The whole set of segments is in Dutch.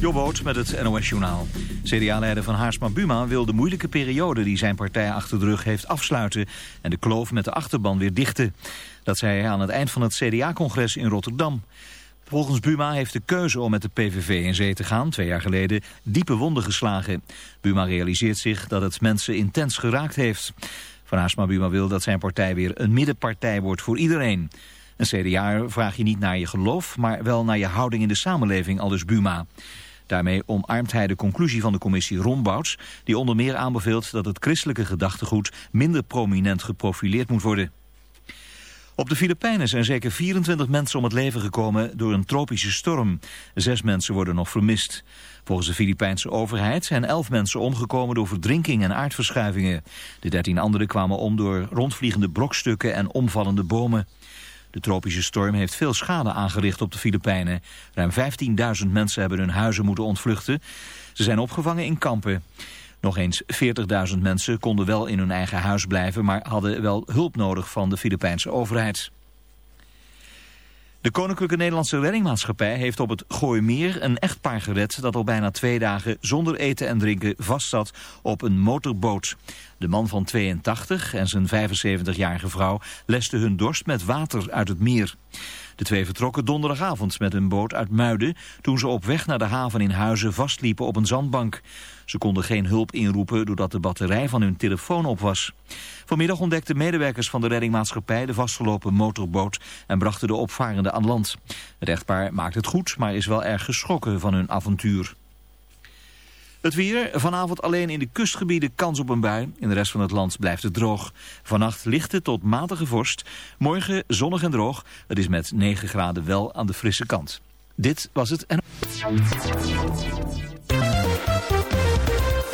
Jobboot met het NOS-journaal. CDA-leider van Haarsma Buma wil de moeilijke periode die zijn partij achter de rug heeft afsluiten... en de kloof met de achterban weer dichten. Dat zei hij aan het eind van het CDA-congres in Rotterdam. Volgens Buma heeft de keuze om met de PVV in zee te gaan, twee jaar geleden, diepe wonden geslagen. Buma realiseert zich dat het mensen intens geraakt heeft. Van Haarsma Buma wil dat zijn partij weer een middenpartij wordt voor iedereen. Een CDA vraag je niet naar je geloof, maar wel naar je houding in de samenleving, aldus Buma. Daarmee omarmt hij de conclusie van de commissie Rombouts... die onder meer aanbeveelt dat het christelijke gedachtegoed... minder prominent geprofileerd moet worden. Op de Filipijnen zijn zeker 24 mensen om het leven gekomen door een tropische storm. Zes mensen worden nog vermist. Volgens de Filipijnse overheid zijn elf mensen omgekomen door verdrinking en aardverschuivingen. De dertien anderen kwamen om door rondvliegende brokstukken en omvallende bomen. De tropische storm heeft veel schade aangericht op de Filipijnen. Ruim 15.000 mensen hebben hun huizen moeten ontvluchten. Ze zijn opgevangen in kampen. Nog eens 40.000 mensen konden wel in hun eigen huis blijven... maar hadden wel hulp nodig van de Filipijnse overheid. De Koninklijke Nederlandse Reddingmaatschappij heeft op het Gooimeer een echtpaar gered dat al bijna twee dagen zonder eten en drinken vastzat op een motorboot. De man van 82 en zijn 75-jarige vrouw lesten hun dorst met water uit het meer. De twee vertrokken donderdagavond met een boot uit Muiden toen ze op weg naar de haven in Huizen vastliepen op een zandbank. Ze konden geen hulp inroepen doordat de batterij van hun telefoon op was. Vanmiddag ontdekten medewerkers van de reddingmaatschappij de vastgelopen motorboot en brachten de opvarenden aan land. Het echtpaar maakt het goed, maar is wel erg geschrokken van hun avontuur. Het weer, vanavond alleen in de kustgebieden kans op een bui. In de rest van het land blijft het droog. Vannacht lichte tot matige vorst. Morgen zonnig en droog. Het is met 9 graden wel aan de frisse kant. Dit was het en...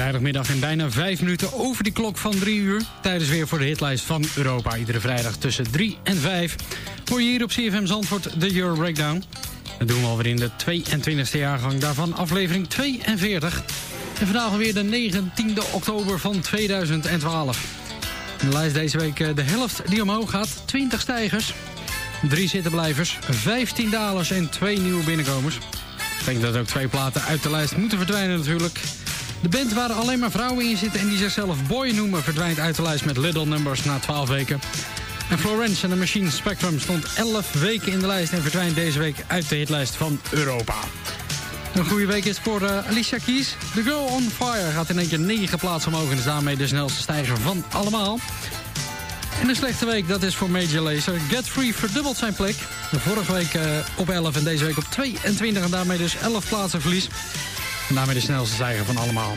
Vrijdagmiddag en bijna vijf minuten over die klok van drie uur. Tijdens weer voor de hitlijst van Europa. Iedere vrijdag tussen drie en vijf. Hoor je hier op CFM Zandvoort de Euro Breakdown. Dat doen we alweer in de 22e jaargang. Daarvan aflevering 42. En vandaag alweer de 19e oktober van 2012. In de lijst deze week eh, de helft die omhoog gaat. 20 stijgers. Drie zittenblijvers. 15 dalers en twee nieuwe binnenkomers. Ik denk dat ook twee platen uit de lijst moeten verdwijnen natuurlijk. De band waar alleen maar vrouwen in zitten en die zichzelf Boy noemen... verdwijnt uit de lijst met Little Numbers na 12 weken. En Florence en de Machine Spectrum stond 11 weken in de lijst... en verdwijnt deze week uit de hitlijst van Europa. Een goede week is voor eh, Alicia Keys. The Girl on Fire gaat in één keer 9 plaatsen omhoog... en is daarmee de snelste stijger van allemaal. En een slechte week, dat is voor Major Lazer. Get Free verdubbelt zijn plek. De vorige week eh, op 11 en deze week op 22... en daarmee dus 11 plaatsen verlies. En daarmee de snelste stijger van allemaal.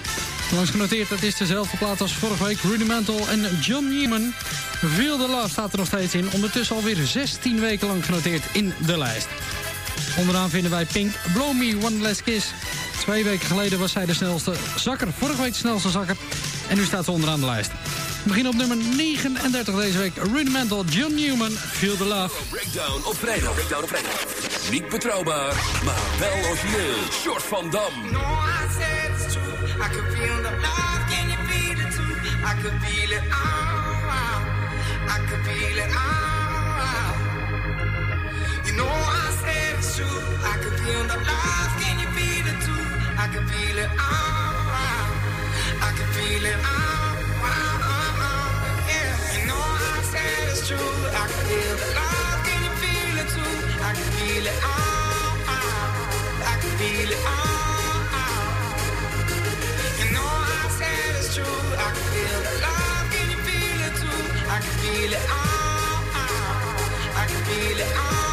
Langs genoteerd, het is dezelfde plaat als vorige week. Rudimental en John Newman. Feel the Love staat er nog steeds in. Ondertussen alweer 16 weken lang genoteerd in de lijst. Onderaan vinden wij Pink, Blow Me One Last Kiss. Twee weken geleden was zij de snelste zakker. Vorige week de snelste zakker. En nu staat ze onderaan de lijst. We beginnen op nummer 39 deze week. Rudimental, John Newman, Feel the Love. Breakdown op vrijdag. Breakdown op vrijdag. Niet betrouwbaar, maar wel origineel. Short van Dam. No, I said it's true. I could feel the love. Can you feel it too? I could feel it all. I could feel it all. You know, I said it's true. I could feel the love. Can you feel it too? I could feel it all. I could feel it all. Said it's true. I can feel the love. Can you feel it too?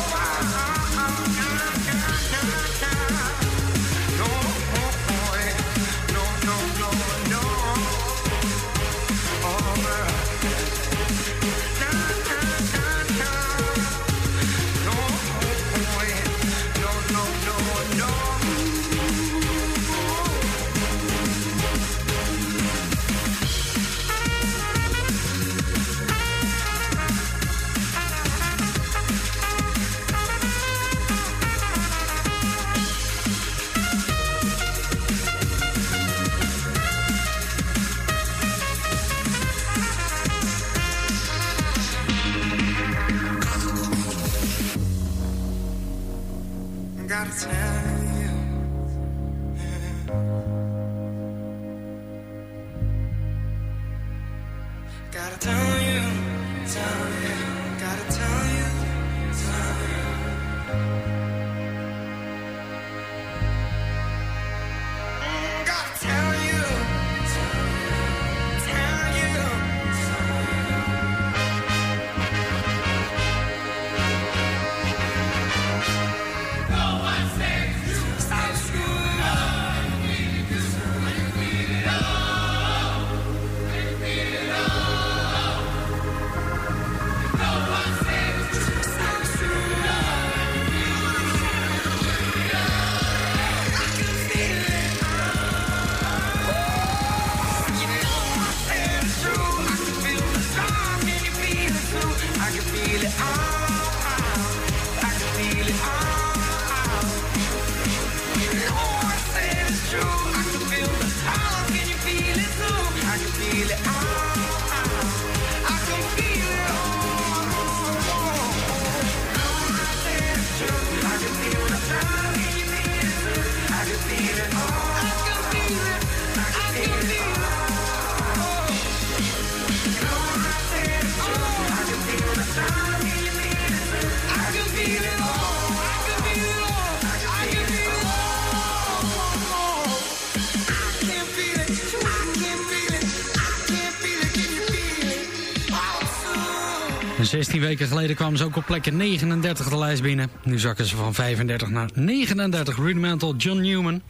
16 weken geleden kwamen ze ook op plek 39 de lijst binnen. Nu zakken ze van 35 naar 39. Rudimental John Newman.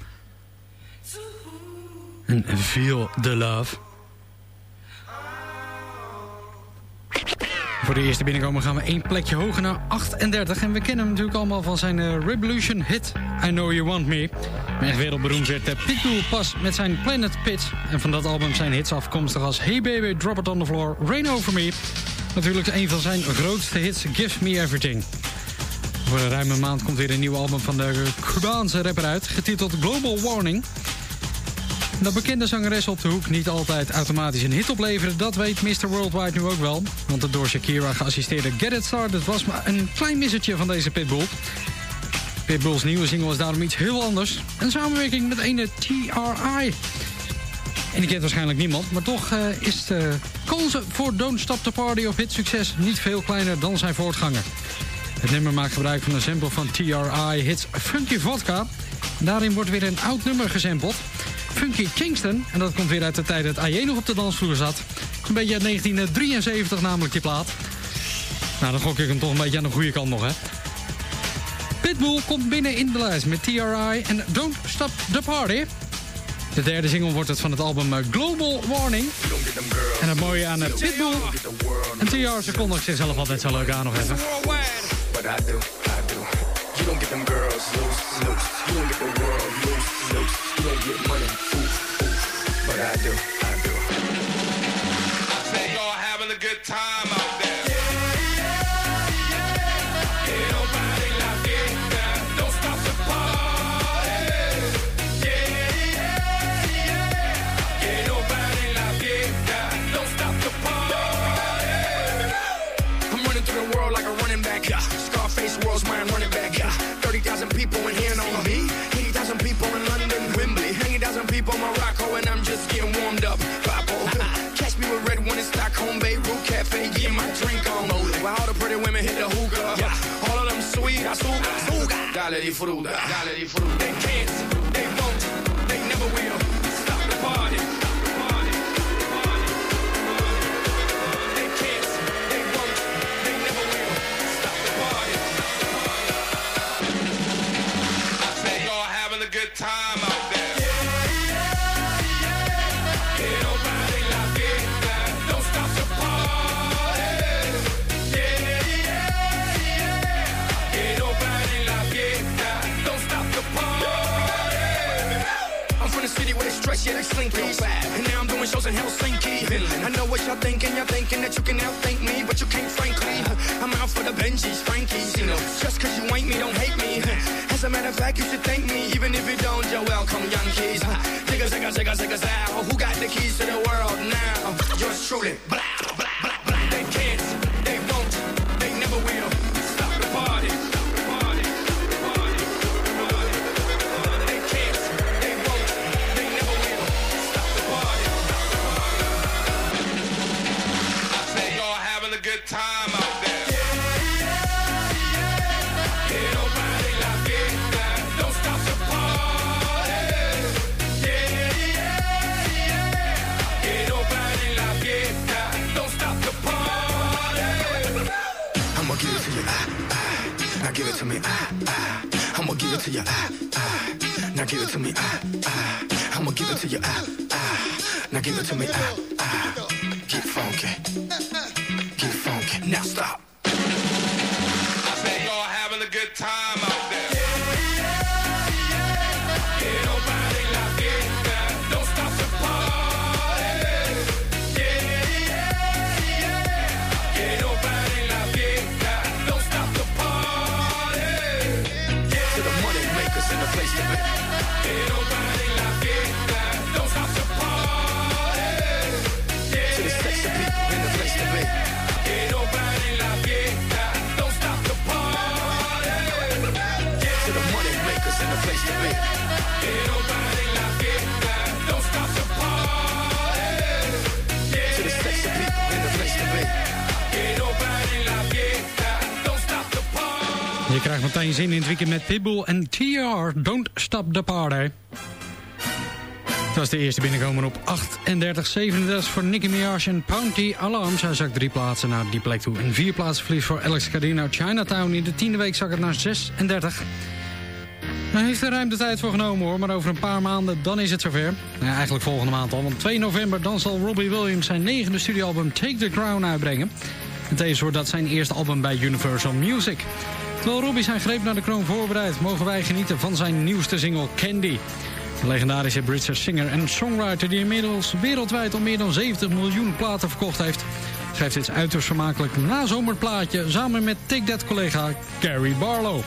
En Feel the Love. Voor de eerste binnenkomen gaan we één plekje hoger naar 38. En we kennen hem natuurlijk allemaal van zijn eh, Revolution hit I Know You Want Me. Echt wereldberoemd werd uh, Pitbull pas met zijn Planet Pit. En van dat album zijn hits afkomstig als Hey Baby, Drop It On The Floor, Rain Over Me. Natuurlijk een van zijn grootste hits, Give Me Everything. Voor een ruime maand komt weer een nieuw album van de Cubaanse rapper uit, getiteld Global Warning. Dat bekende zangeres op de hoek niet altijd automatisch een hit opleveren... dat weet Mr. Worldwide nu ook wel. Want de door Shakira geassisteerde Get It Started was maar een klein missertje van deze Pitbull. Pitbull's nieuwe single is daarom iets heel anders. Een samenwerking met ene TRI. En die kent waarschijnlijk niemand, maar toch uh, is de kansen voor Don't Stop the Party of hitsucces niet veel kleiner dan zijn voortganger. Het nummer maakt gebruik van een sample van TRI hits Funky Vodka. Daarin wordt weer een oud nummer gesampled. Funky Kingston, en dat komt weer uit de tijd dat AJ nog op de dansvloer zat. Een beetje uit 1973 namelijk die plaat. Nou, dan gok ik hem toch een beetje aan de goede kant nog, hè. Pitbull komt binnen in de lijst met TRI en Don't Stop the Party. De derde single wordt het van het album Global Warning. En het mooie aan het Pitbull en TR, ze kondigt zichzelf altijd zo leuk aan nog even. But I do, I do. You don't get them girls loose, loose. You don't get the world loose, loose. You don't get money, oof, oof. But I do, I do. I say y'all having a good time out dale di frutta, dale di frutta. They. And now I'm doing shows in Helsinki. I know what y'all thinking, y'all thinking that you can outthink me, but you can't, frankly. I'm out for the Benjis, Frankies, you know. Just cause you ain't me, don't hate me. As a matter of fact, you should thank me, even if you don't, you're welcome, young kids. Zigga, zigga, zigga, zigga, zow. Who got the keys to the world now? Yours truly. Blah, it to me, ah, ah. I'ma give it to you, ah, ah. Now give it to me, ah, ah. I'ma give it to you, ah, ah. Now give it to me, ah, ah. Get funky, get funky. Now stop. Krijgt meteen zin in het weekend met Pitbull en TR. Don't stop the party. Het was de eerste binnenkomer op 38, 37 voor Nicki Minaj en Pounty Alarm. Zij zakt drie plaatsen naar die plek toe. En vier plaatsen verlies voor Alex Cardino Chinatown. In de tiende week zak het naar 36. Hij heeft er ruim de tijd voor genomen hoor, maar over een paar maanden dan is het zover. Eigenlijk volgende maand al, want 2 november dan zal Robbie Williams zijn negende studioalbum Take the Crown uitbrengen. En tevens wordt dat zijn eerste album bij Universal Music. Terwijl Robbie zijn greep naar de kroon voorbereidt, mogen wij genieten van zijn nieuwste single Candy. De legendarische Britse singer en songwriter die inmiddels wereldwijd al meer dan 70 miljoen platen verkocht heeft. schrijft dit uiterst vermakelijk nazomerplaatje... samen met Take That-collega Gary Barlow.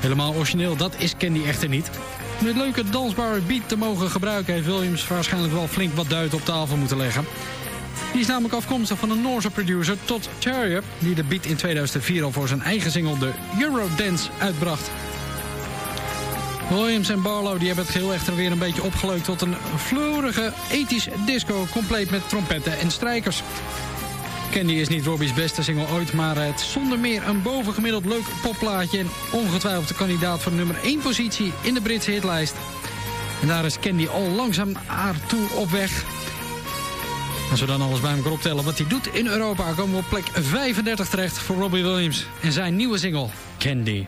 Helemaal origineel, dat is Candy echter niet. Dit leuke dansbare beat te mogen gebruiken... heeft Williams waarschijnlijk wel flink wat duit op tafel moeten leggen. Die is namelijk afkomstig van een Noorse producer Todd Terrier... die de beat in 2004 al voor zijn eigen single de Eurodance uitbracht. Williams en Barlow die hebben het geheel echter weer een beetje opgeleukt... tot een vloerige ethisch disco, compleet met trompetten en strijkers. Candy is niet Robbie's beste single ooit... maar het zonder meer een bovengemiddeld leuk popplaatje... en ongetwijfeld de kandidaat voor de nummer 1 positie in de Britse hitlijst. En daar is Candy al langzaam toe op weg... Als we dan alles bij elkaar optellen wat hij doet in Europa... komen we op plek 35 terecht voor Robbie Williams en zijn nieuwe single Candy.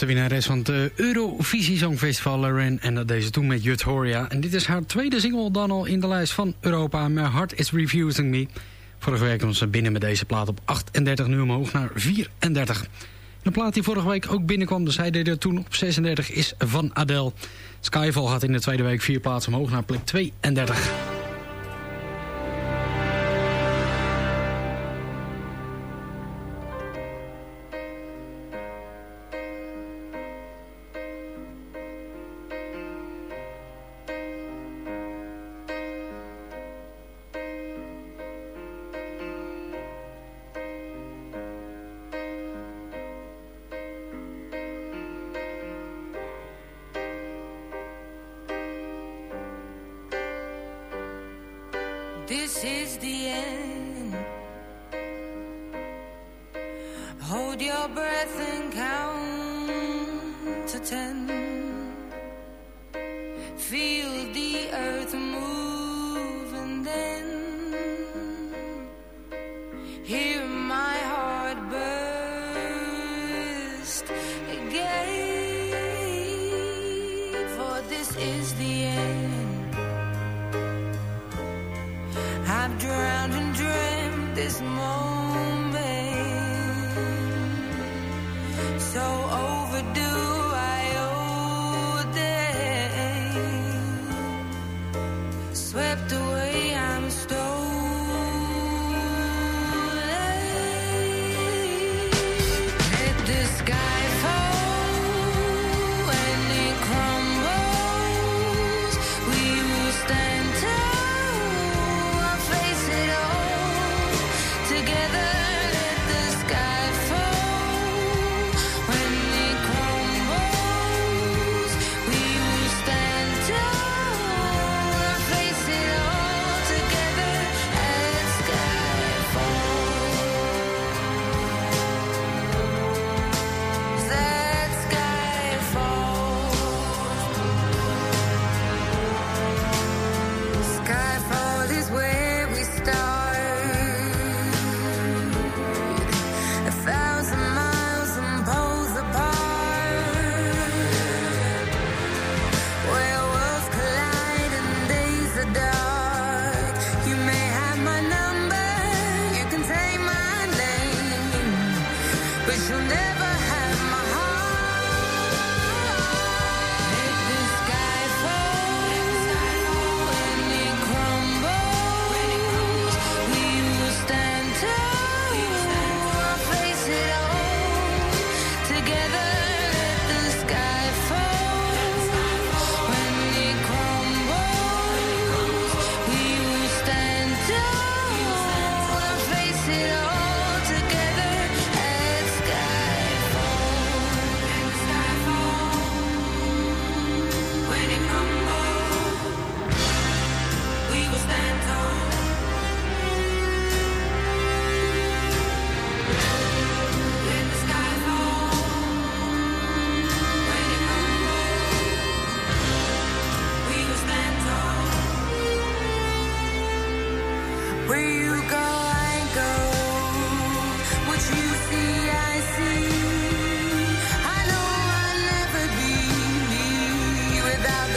de winnares van het eh, Eurovisie Songfestival Lorraine. En dat deze toen met Jut Horia. En dit is haar tweede single dan al in de lijst van Europa. My Heart Is Refusing Me. Vorige week kwam ze binnen met deze plaat op 38, nu omhoog naar 34. De plaat die vorige week ook binnenkwam, dus hij deed er toen op 36, is van Adele. Skyfall gaat in de tweede week vier plaatsen omhoog naar plek 32.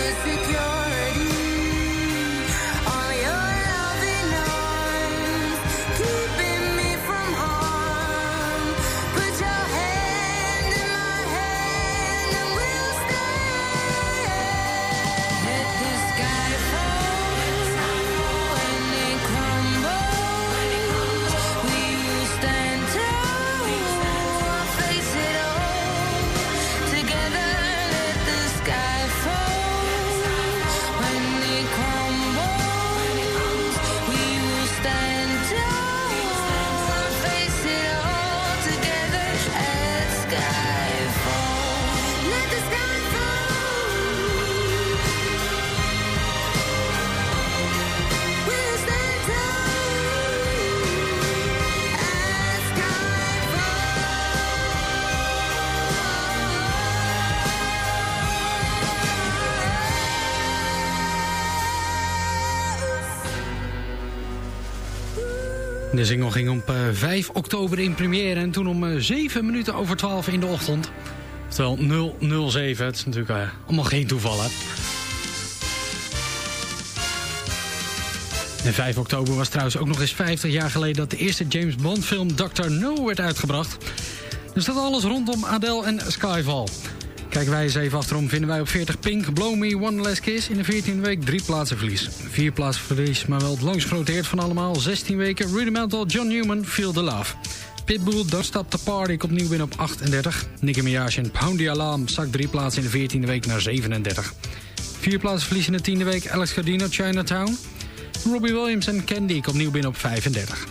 c'est De single ging op uh, 5 oktober in première en toen om uh, 7 minuten over 12 in de ochtend. Oftewel 007, het is natuurlijk uh, allemaal geen toeval hè. En 5 oktober was trouwens ook nog eens 50 jaar geleden... dat de eerste James Bond film Dr. No werd uitgebracht. Dus dat alles rondom Adele en Skyfall. Kijken wij eens even achterom, vinden wij op 40 Pink, Blow Me, One Less Kiss. In de 14e week drie plaatsen verlies. Vier plaatsen verlies, maar wel het langst genoteerd van allemaal. 16 weken, Rudimental, John Newman, Feel the Love. Pitbull, Don't Stop the Party, komt nieuw binnen op 38. Nicki Minaj en Pound the Alarm zakt drie plaatsen in de 14e week naar 37. Vier plaatsen verlies in de 10e week, Alex Cardino, Chinatown. Robbie Williams en Candy komt nieuw binnen op 35.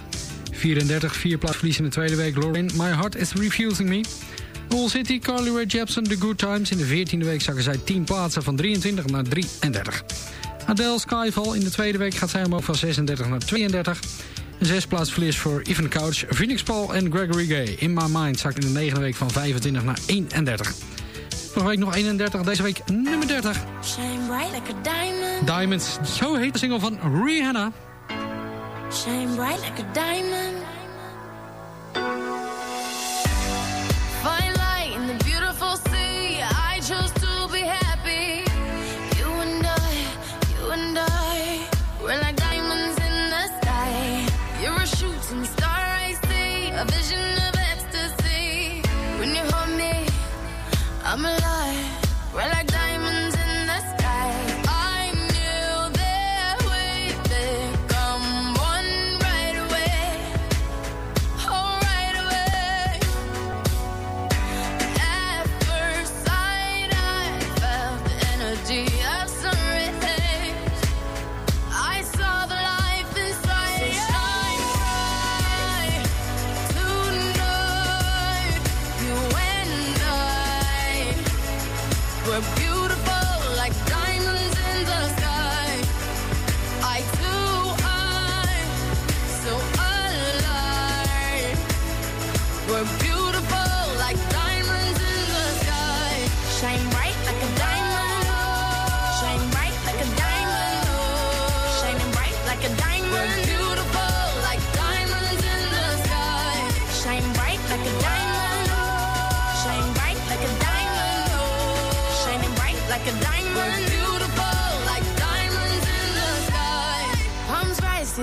34, vier plaatsen verlies in de tweede week, Lauren, My Heart is Refusing Me. Wall City, Carly Rae Jepsen, The Good Times. In de 14e week zakken zij 10 plaatsen van 23 naar 33. Adele Skyfall in de tweede week gaat zij omhoog van 36 naar 32. Een zes plaats verlies voor Even Couch, Phoenix Paul en Gregory Gay. In My Mind zakt in de negende week van 25 naar 31. Vorige week nog 31, deze week nummer 30. Shine bright like a diamond. Diamonds, zo heet de single van Rihanna. Shine bright like a diamond. I'm alive. Well, I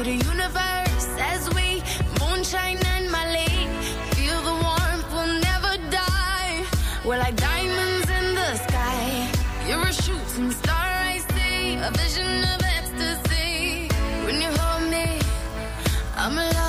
to the universe as we moonshine and Malay. Feel the warmth, we'll never die. We're like diamonds in the sky. You're a shooting star, I see. A vision of ecstasy. When you hold me, I'm alive.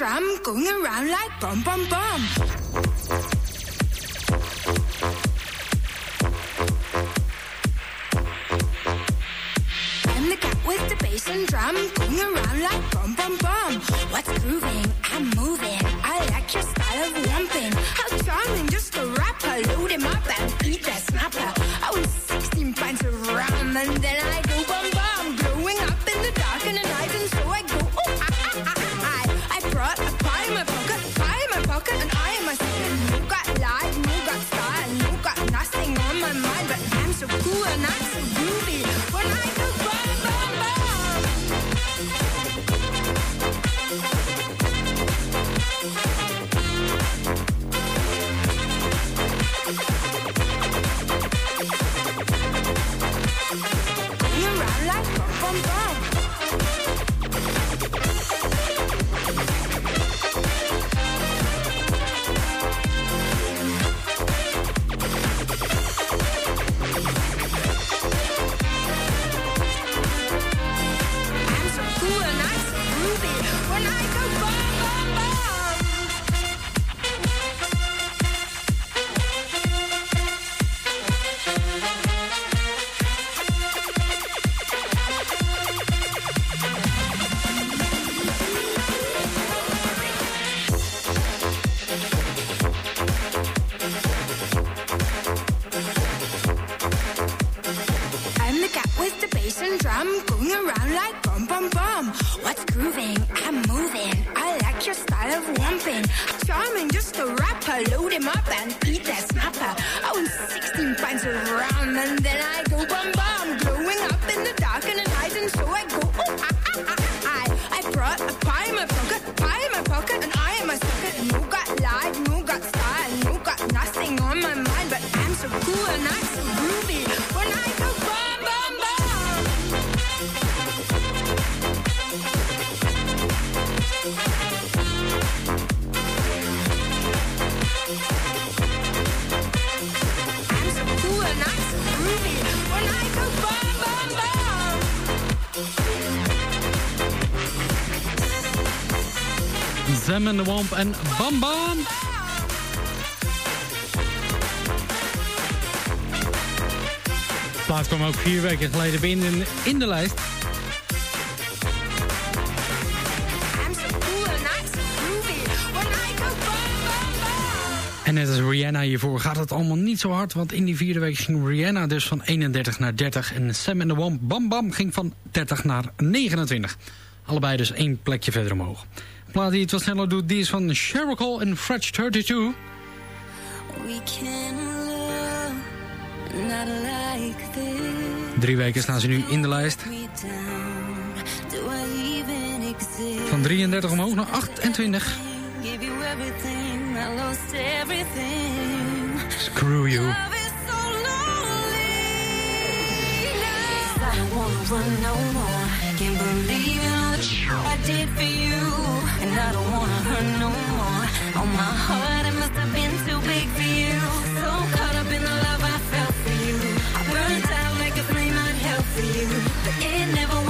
drum going around like bum bum bum. I'm the cat with the bass and drum going around like bum. And going around like bum bum bum. What's grooving? I'm moving. I like your style of romping. Charming, just a rapper. Load him up and eat that snapper. I was 16 pints of rum and then I go bum bum. Growing Zem en de Wamp en Bam Bam. De plaat kwam ook vier weken geleden binnen in de lijst. And. En net als Rihanna hiervoor gaat het allemaal niet zo hard... want in die vierde week ging Rihanna dus van 31 naar 30... en Sam en the Wamp Bam Bam ging van 30 naar 29. Allebei dus één plekje verder omhoog. Plaat die het wat sneller doet, die is van Cheryl Cole en Fretch 32. We can love, not like this. Drie weken staan ze nu in de lijst. Van 33 omhoog naar 28. Give you everything, I lost everything. Screw you. I wanna run no more. Can't believe I did for you. And I don't wanna hurt no more. On my heart, it must have been too big for you. So caught up in the love I felt for you. I burned out like a flame I'd held for you. But it never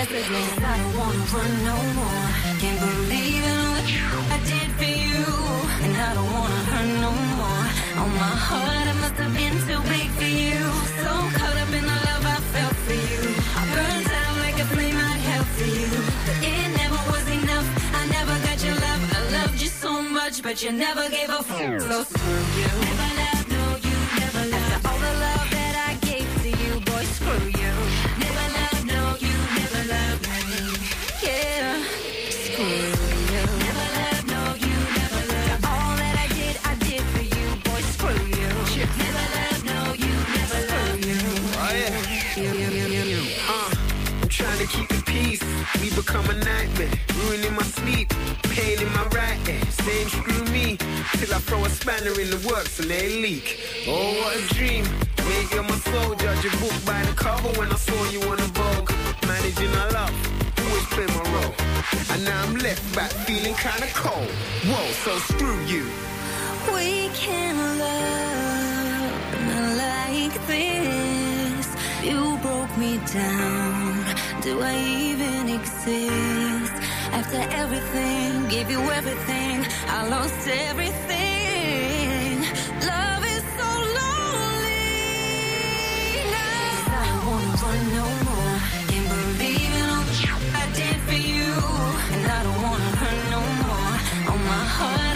I don't wanna run no more. Can't believe in the I did for you. And I don't wanna hurt no more. On my heart, it must have been too big for you. So caught up in the love I felt for you. I burned out like a flame I'd for you. But it never was enough. I never got your love. I loved you so much, but you never gave a fuck. So till I throw a spanner in the works and they leak. Oh, what a dream. Wait, you're my soul. Judge a book by the cover when I saw you on the Vogue. Managing our love, always play my role. And now I'm left back feeling kinda cold. Whoa, so screw you. We can love not like this. You broke me down. Do I even exist? After everything, gave you everything, I lost everything. Love is so lonely now. I don't wanna run no more. Can't believe in all the I did for you, and I don't wanna hurt no more. On my heart.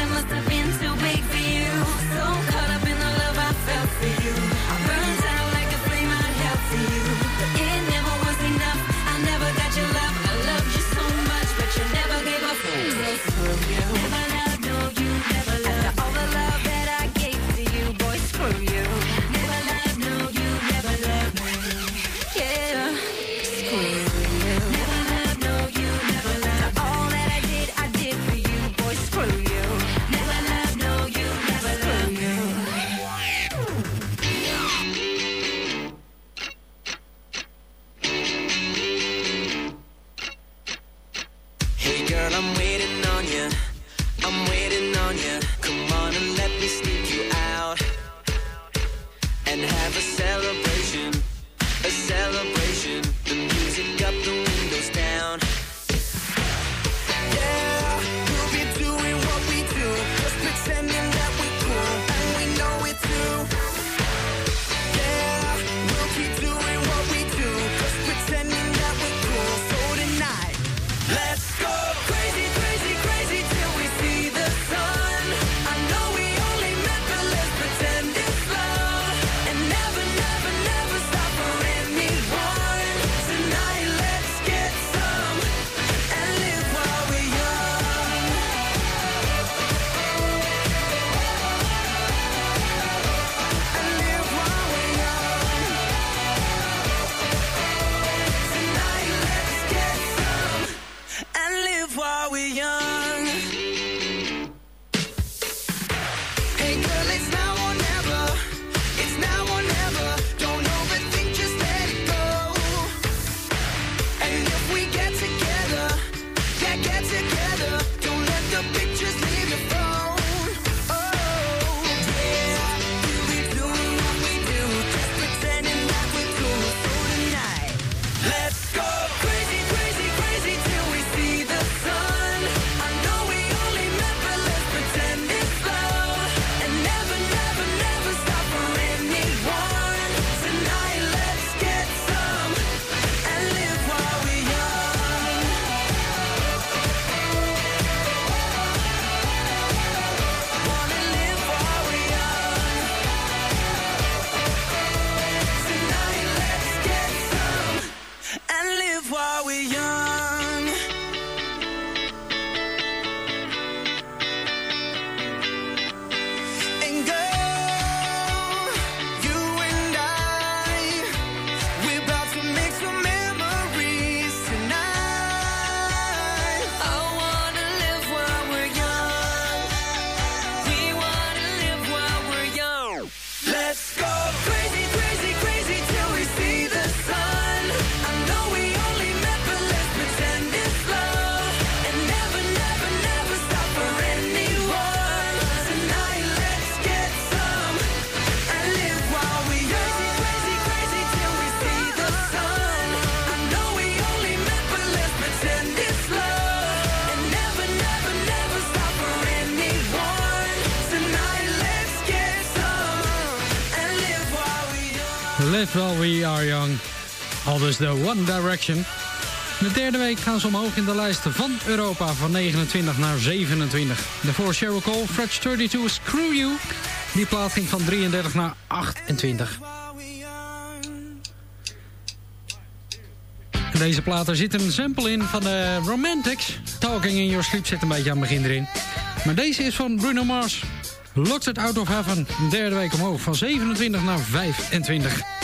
Al dus de One Direction. De derde week gaan ze omhoog in de lijst van Europa van 29 naar 27. Daarvoor Cheryl Cole, Fretch 32, Screw You. Die plaat ging van 33 naar 28. Deze plaat, er zit een sample in van de Romantics. Talking in Your Sleep zit een beetje aan het begin erin. Maar deze is van Bruno Mars. Locked It Out of Heaven, derde week omhoog van 27 naar 25.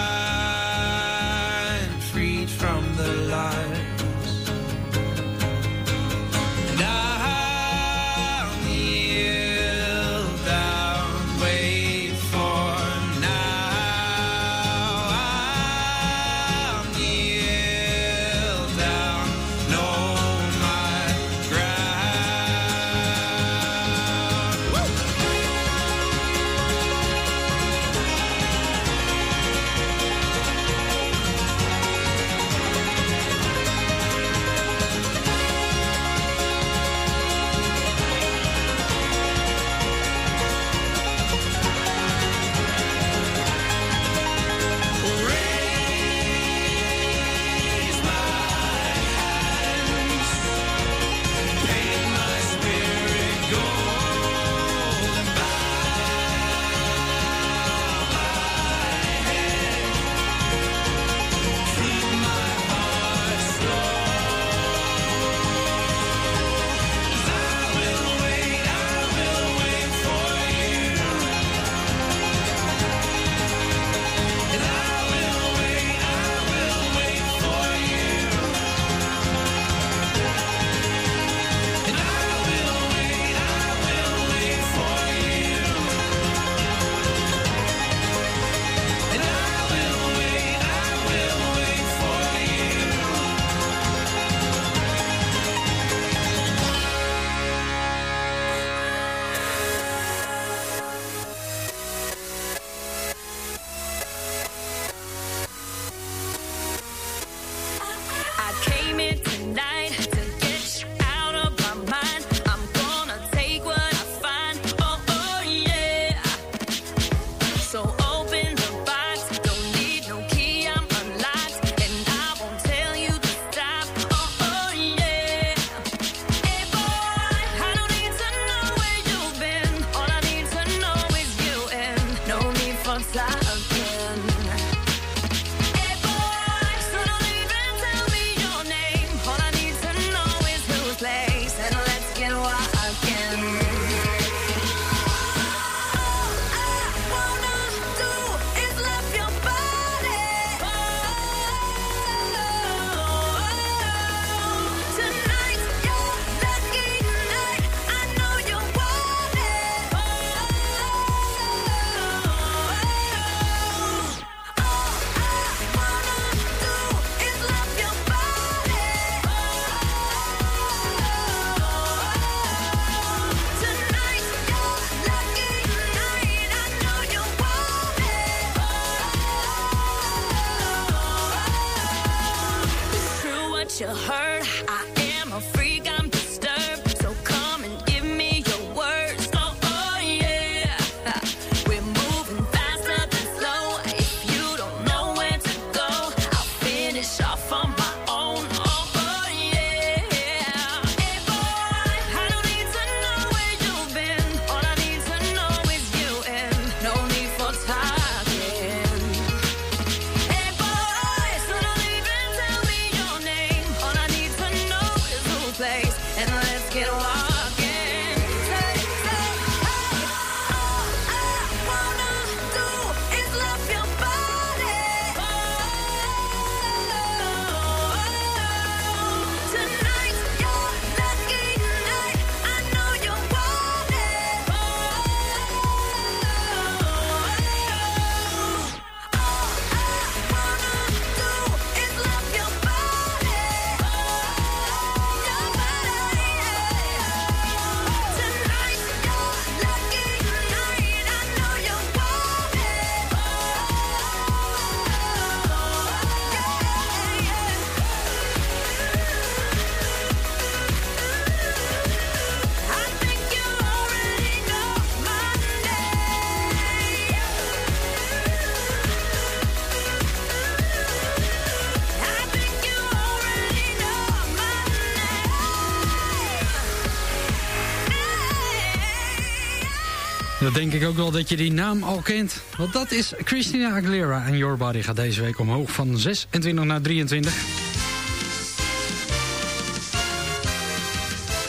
Denk ik ook wel dat je die naam al kent. Want dat is Christina Aguilera. En Your Body gaat deze week omhoog van 26 naar 23.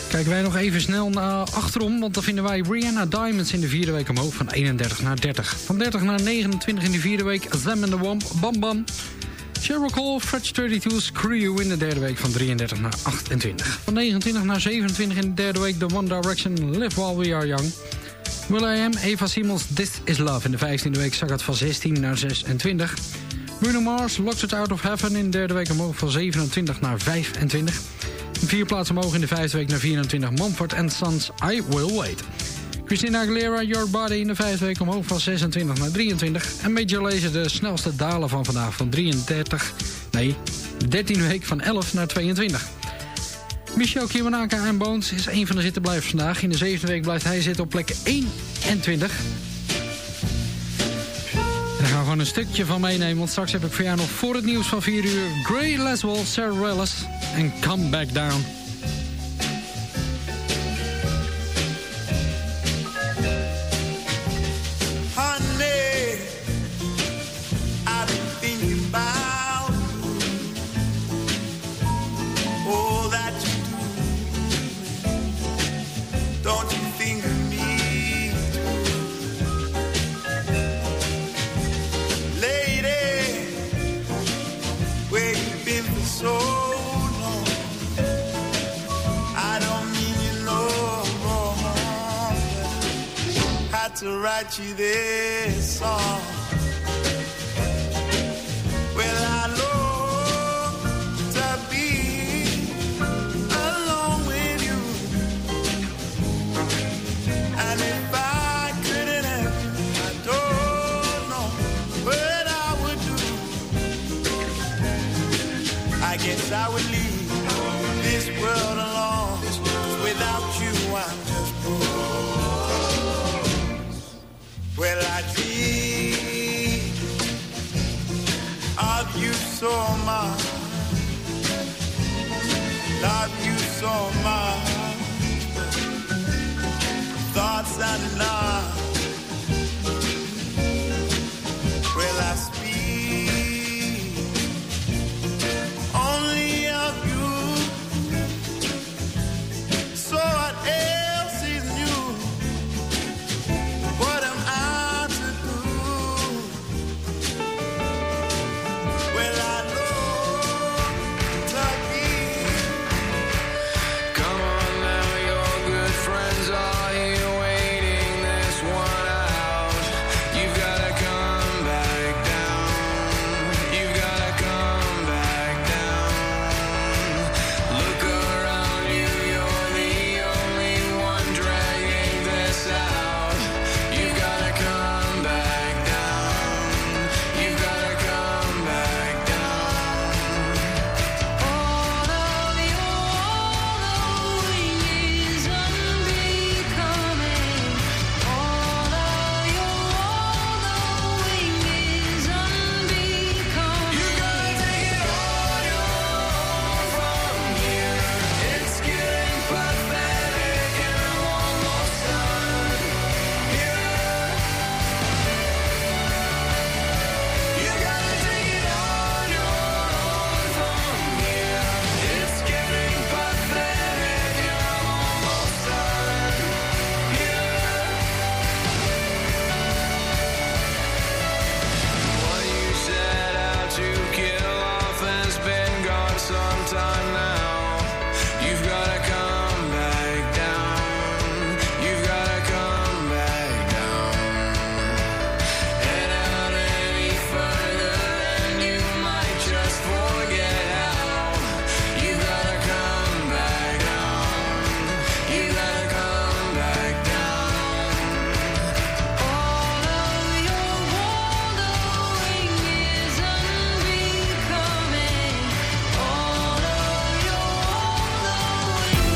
Kijken wij nog even snel naar achterom. Want dan vinden wij Rihanna Diamonds in de vierde week omhoog van 31 naar 30. Van 30 naar 29 in de vierde week. Them and the Wamp, Bam Bam. Sheryl Cole, Fretch 32's Crew in de derde week van 33 naar 28. Van 29 naar 27 in de derde week The One Direction, Live While We Are Young. Will.i.am, Eva Simons, This Is Love. In de vijftiende week zak het van 16 naar 26. Bruno Mars, Locks It Out of Heaven. In de derde week omhoog van 27 naar 25. Vier plaatsen omhoog in de vijfde week naar 24. Mumford Sons, I Will Wait. Christina Aguilera, Your Body in de vijfde week omhoog van 26 naar 23. En Major Lazer de snelste dalen van vandaag van 33... Nee, 13 week van 11 naar 22. Michel Kiwanaka en Bones is een van de zittenblijvers vandaag. In de zevende week blijft hij zitten op plek 21. En daar gaan we gewoon een stukje van meenemen. Want straks heb ik voor jou nog voor het nieuws van 4 uur... Gray Laswell, Sarah Wallace en Come Back Down. You this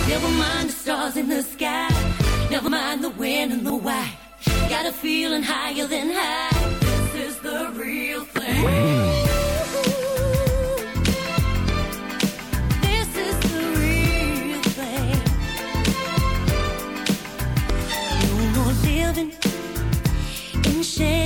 Never mind the stars in the sky. Never mind the when and the why. Got a feeling higher than high. This is the real thing. In shame.